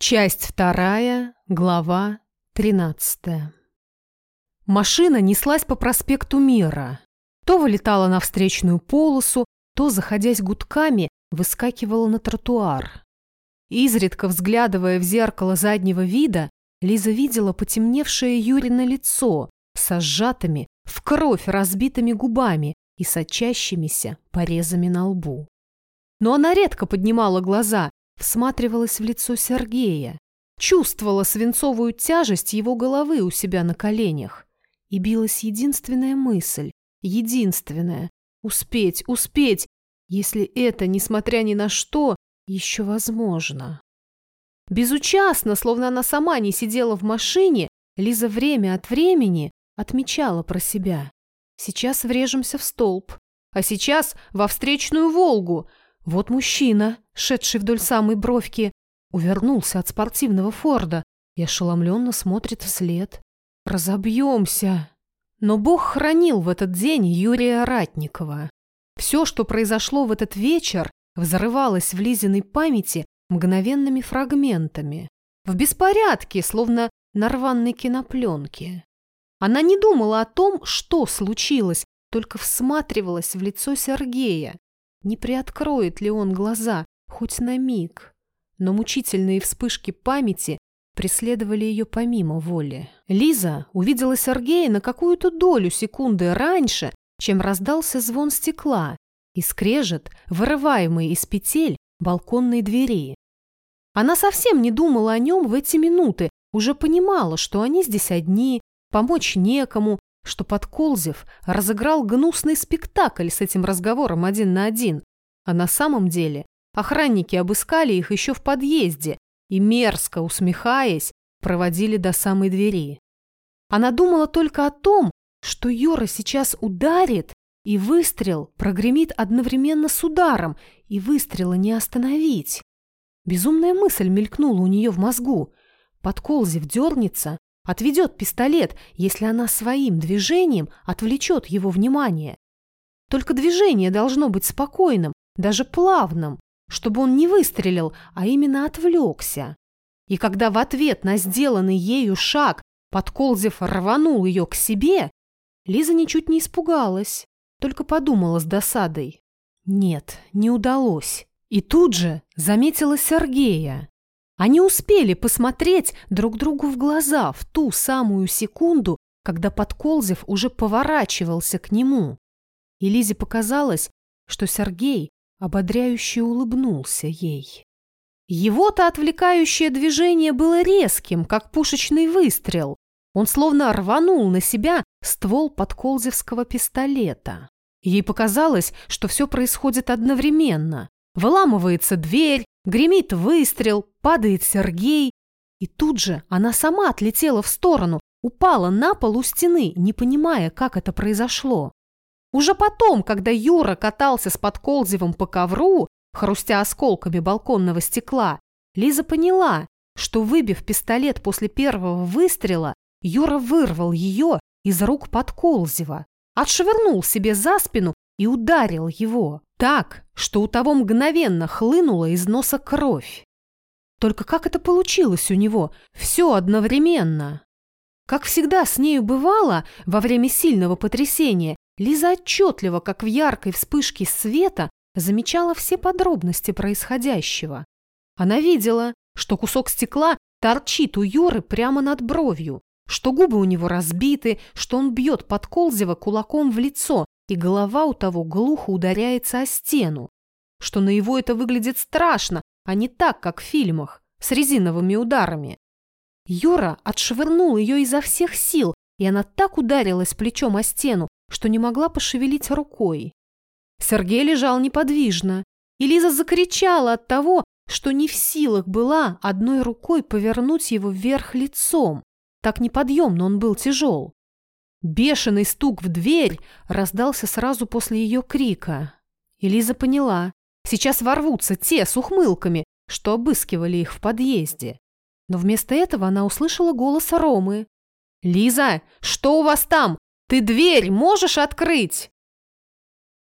Часть вторая, глава тринадцатая. Машина неслась по проспекту Мира. То вылетала на встречную полосу, то, заходясь гудками, выскакивала на тротуар. Изредка взглядывая в зеркало заднего вида, Лиза видела потемневшее Юрина лицо со сжатыми, в кровь разбитыми губами и сочащимися порезами на лбу. Но она редко поднимала глаза, всматривалась в лицо Сергея, чувствовала свинцовую тяжесть его головы у себя на коленях. И билась единственная мысль, единственная — успеть, успеть, если это, несмотря ни на что, еще возможно. Безучастно, словно она сама не сидела в машине, Лиза время от времени отмечала про себя. Сейчас врежемся в столб, а сейчас во встречную «Волгу», вот мужчина, шедший вдоль самой бровки, увернулся от спортивного Форда и ошеломленно смотрит вслед. «Разобьемся!» Но Бог хранил в этот день Юрия Ратникова. Все, что произошло в этот вечер, взрывалось в Лизиной памяти мгновенными фрагментами. В беспорядке, словно на рваной кинопленке. Она не думала о том, что случилось, только всматривалась в лицо Сергея, не приоткроет ли он глаза, хоть на миг? Но мучительные вспышки памяти преследовали ее помимо воли. Лиза увидела Сергея на какую-то долю секунды раньше, чем раздался звон стекла и скрежет, вырываемый из петель балконной двери. Она совсем не думала о нем в эти минуты, уже понимала, что они здесь одни, помочь некому, что Подколзев разыграл гнусный спектакль с этим разговором один на один, а на самом деле охранники обыскали их еще в подъезде и, мерзко усмехаясь, проводили до самой двери. Она думала только о том, что Юра сейчас ударит, и выстрел прогремит одновременно с ударом, и выстрела не остановить. Безумная мысль мелькнула у нее в мозгу. Подколзев дернется, отведет пистолет, если она своим движением отвлечет его внимание. Только движение должно быть спокойным, даже плавным, чтобы он не выстрелил, а именно отвлекся. И когда в ответ на сделанный ею шаг Подколзев рванул ее к себе, Лиза ничуть не испугалась, только подумала с досадой. Нет, не удалось. И тут же заметила Сергея. Они успели посмотреть друг другу в глаза в ту самую секунду, когда Подколзев уже поворачивался к нему. И Лизе показалось, что Сергей ободряюще улыбнулся ей. Его-то отвлекающее движение было резким, как пушечный выстрел. Он словно рванул на себя ствол подколзевского пистолета. Ей показалось, что все происходит одновременно. Выламывается дверь, Гремит выстрел, падает Сергей. И тут же она сама отлетела в сторону, упала на пол у стены, не понимая, как это произошло. Уже потом, когда Юра катался с Подколзевым по ковру, хрустя осколками балконного стекла, Лиза поняла, что, выбив пистолет после первого выстрела, Юра вырвал ее из рук Подколзева, отшвырнул себе за спину и ударил его. Так, что у того мгновенно хлынула из носа кровь. Только как это получилось у него? Все одновременно. Как всегда с нею бывало, во время сильного потрясения, Лиза отчетливо, как в яркой вспышке света, замечала все подробности происходящего. Она видела, что кусок стекла торчит у Юры прямо над бровью, что губы у него разбиты, что он бьет Подколзева кулаком в лицо, и голова у того глухо ударяется о стену, что на его это выглядит страшно, а не так, как в фильмах, с резиновыми ударами. Юра отшвырнул ее изо всех сил, и она так ударилась плечом о стену, что не могла пошевелить рукой. Сергей лежал неподвижно, и Лиза закричала от того, что не в силах была одной рукой повернуть его вверх лицом. Так неподъемно он был тяжел. Бешеный стук в дверь раздался сразу после ее крика. И Лиза поняла, сейчас ворвутся те с ухмылками, что обыскивали их в подъезде. Но вместо этого она услышала голос Ромы. «Лиза, что у вас там? Ты дверь можешь открыть?»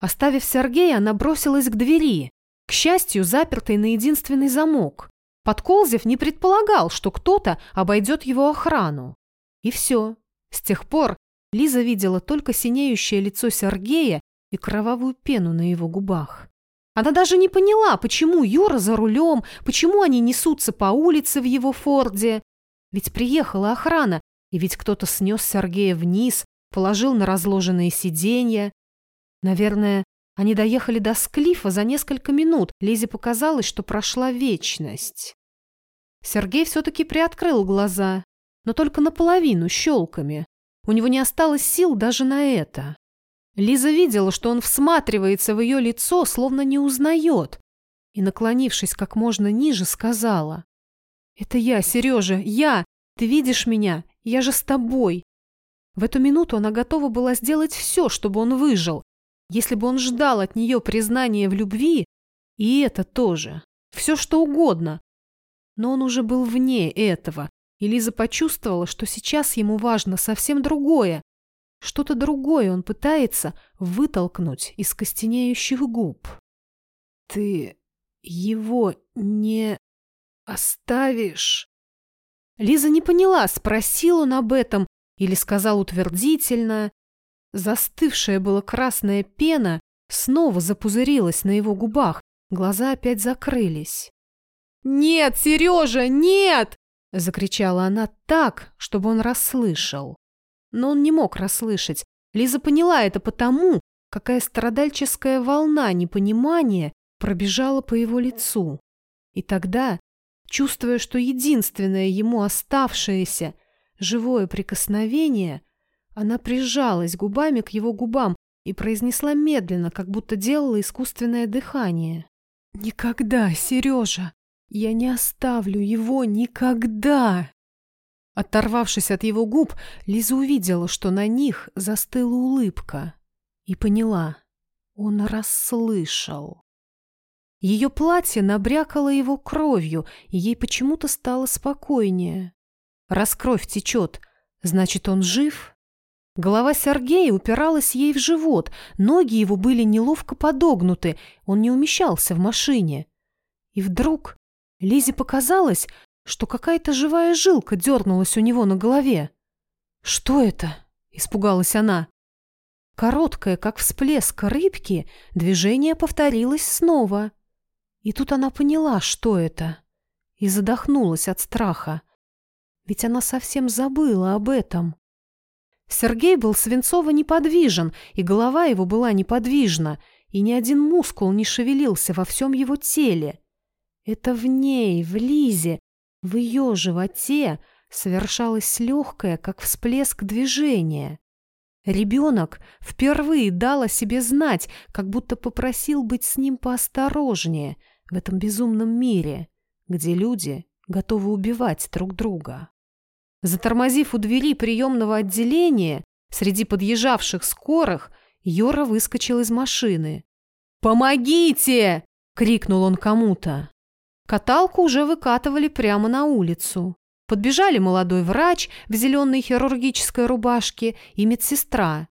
Оставив Сергея, она бросилась к двери, к счастью, запертой на единственный замок. Подколзев не предполагал, что кто-то обойдет его охрану. И все. С тех пор Лиза видела только синеющее лицо Сергея и кровавую пену на его губах. Она даже не поняла, почему Юра за рулем, почему они несутся по улице в его форде. Ведь приехала охрана, и ведь кто-то снес Сергея вниз, положил на разложенные сиденья. Наверное, они доехали до Склифа за несколько минут. Лизе показалось, что прошла вечность. Сергей все-таки приоткрыл глаза, но только наполовину, щелками. У него не осталось сил даже на это. Лиза видела, что он всматривается в ее лицо, словно не узнает, и, наклонившись как можно ниже, сказала. «Это я, Сережа, я! Ты видишь меня? Я же с тобой!» В эту минуту она готова была сделать все, чтобы он выжил. Если бы он ждал от нее признания в любви, и это тоже, все что угодно. Но он уже был вне этого, и Лиза почувствовала, что сейчас ему важно совсем другое. Что-то другое он пытается вытолкнуть из костенеющих губ. «Ты его не оставишь?» Лиза не поняла, спросил он об этом или сказал утвердительно. Застывшая была красная пена снова запузырилась на его губах, глаза опять закрылись. «Нет, Сережа, нет!» – закричала она так, чтобы он расслышал. Но он не мог расслышать. Лиза поняла это потому, какая страдальческая волна непонимания пробежала по его лицу. И тогда, чувствуя, что единственное ему оставшееся живое прикосновение, она прижалась губами к его губам и произнесла медленно, как будто делала искусственное дыхание. «Никогда, Сережа! Я не оставлю его никогда!» Оторвавшись от его губ, Лиза увидела, что на них застыла улыбка, и поняла, он расслышал. Ее платье набрякало его кровью, и ей почему-то стало спокойнее. Раз кровь течет, значит, он жив? Голова Сергея упиралась ей в живот, ноги его были неловко подогнуты, он не умещался в машине. И вдруг Лизе показалось, что какая-то живая жилка дернулась у него на голове. «Что это?» – испугалась она. Короткое, как всплеск рыбки, движение повторилось снова. И тут она поняла, что это, и задохнулась от страха. Ведь она совсем забыла об этом. Сергей был свинцово неподвижен, и голова его была неподвижна, и ни один мускул не шевелился во всем его теле. Это в ней, в Лизе, в ее животе совершалось легкое, как всплеск движения. Ребенок впервые дал о себе знать, как будто попросил быть с ним поосторожнее в этом безумном мире, где люди готовы убивать друг друга. Затормозив у двери приемного отделения, среди подъезжавших скорых, Йора выскочил из машины. «Помогите!» — крикнул он кому-то. Каталку уже выкатывали прямо на улицу. Подбежали молодой врач в зеленой хирургической рубашке и медсестра.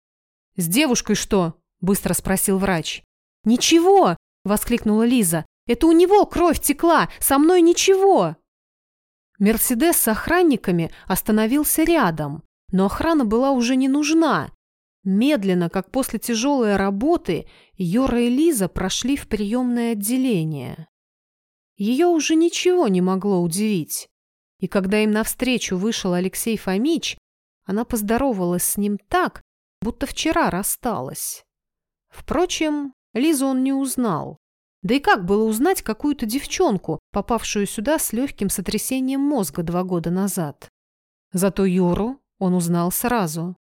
«С девушкой что?» – быстро спросил врач. «Ничего!» – воскликнула Лиза. «Это у него кровь текла, со мной ничего!» Мерседес с охранниками остановился рядом, но охрана была уже не нужна. Медленно, как после тяжелой работы, Йора и Лиза прошли в приемное отделение. Ее уже ничего не могло удивить. И когда им навстречу вышел Алексей Фомич, она поздоровалась с ним так, будто вчера рассталась. Впрочем, Лизу он не узнал. Да и как было узнать какую-то девчонку, попавшую сюда с легким сотрясением мозга два года назад? Зато Юру он узнал сразу.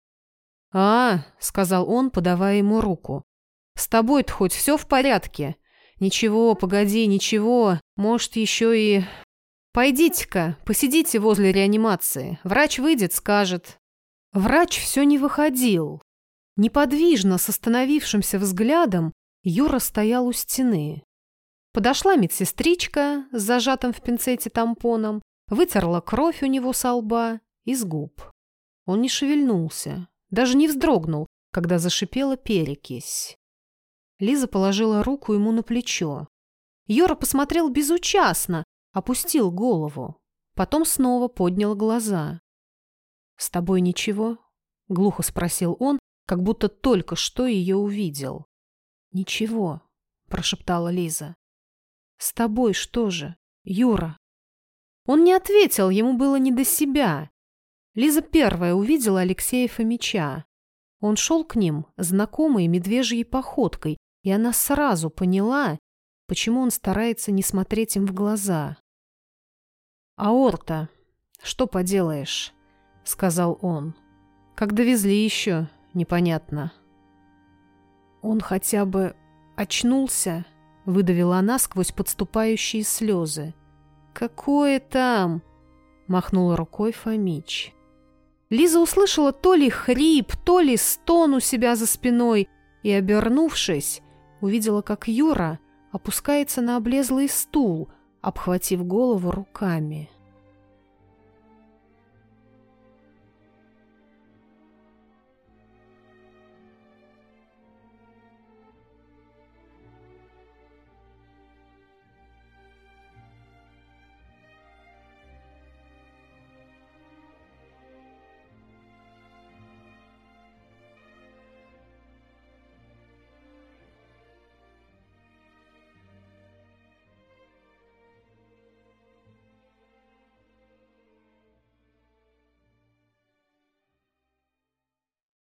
«А, — сказал он, подавая ему руку, — с тобой-то хоть все в порядке? Ничего, погоди, ничего, может, еще и... Пойдите-ка, посидите возле реанимации. Врач выйдет, скажет». Врач все не выходил. Неподвижно, с остановившимся взглядом, Юра стоял у стены. Подошла медсестричка с зажатым в пинцете тампоном, вытерла кровь у него со лба и с губ. Он не шевельнулся, даже не вздрогнул, когда зашипела перекись. Лиза положила руку ему на плечо. Йора посмотрел безучастно, опустил голову, потом снова поднял глаза. «С тобой ничего?» — глухо спросил он, как будто только что ее увидел. «Ничего», — прошептала Лиза. «С тобой что же, Юра?» Он не ответил, ему было не до себя. Лиза первая увидела Алексея Фомича. Он шел к ним знакомой медвежьей походкой, и она сразу поняла, почему он старается не смотреть им в глаза. «Аорта, что поделаешь?» — сказал он. «Как довезли еще, непонятно». «Он хотя бы очнулся?» — выдавила она сквозь подступающие слезы. «Какое там?» — махнул рукой Фомич. Лиза услышала то ли хрип, то ли стон у себя за спиной и, обернувшись, увидела, как Юра опускается на облезлый стул, обхватив голову руками.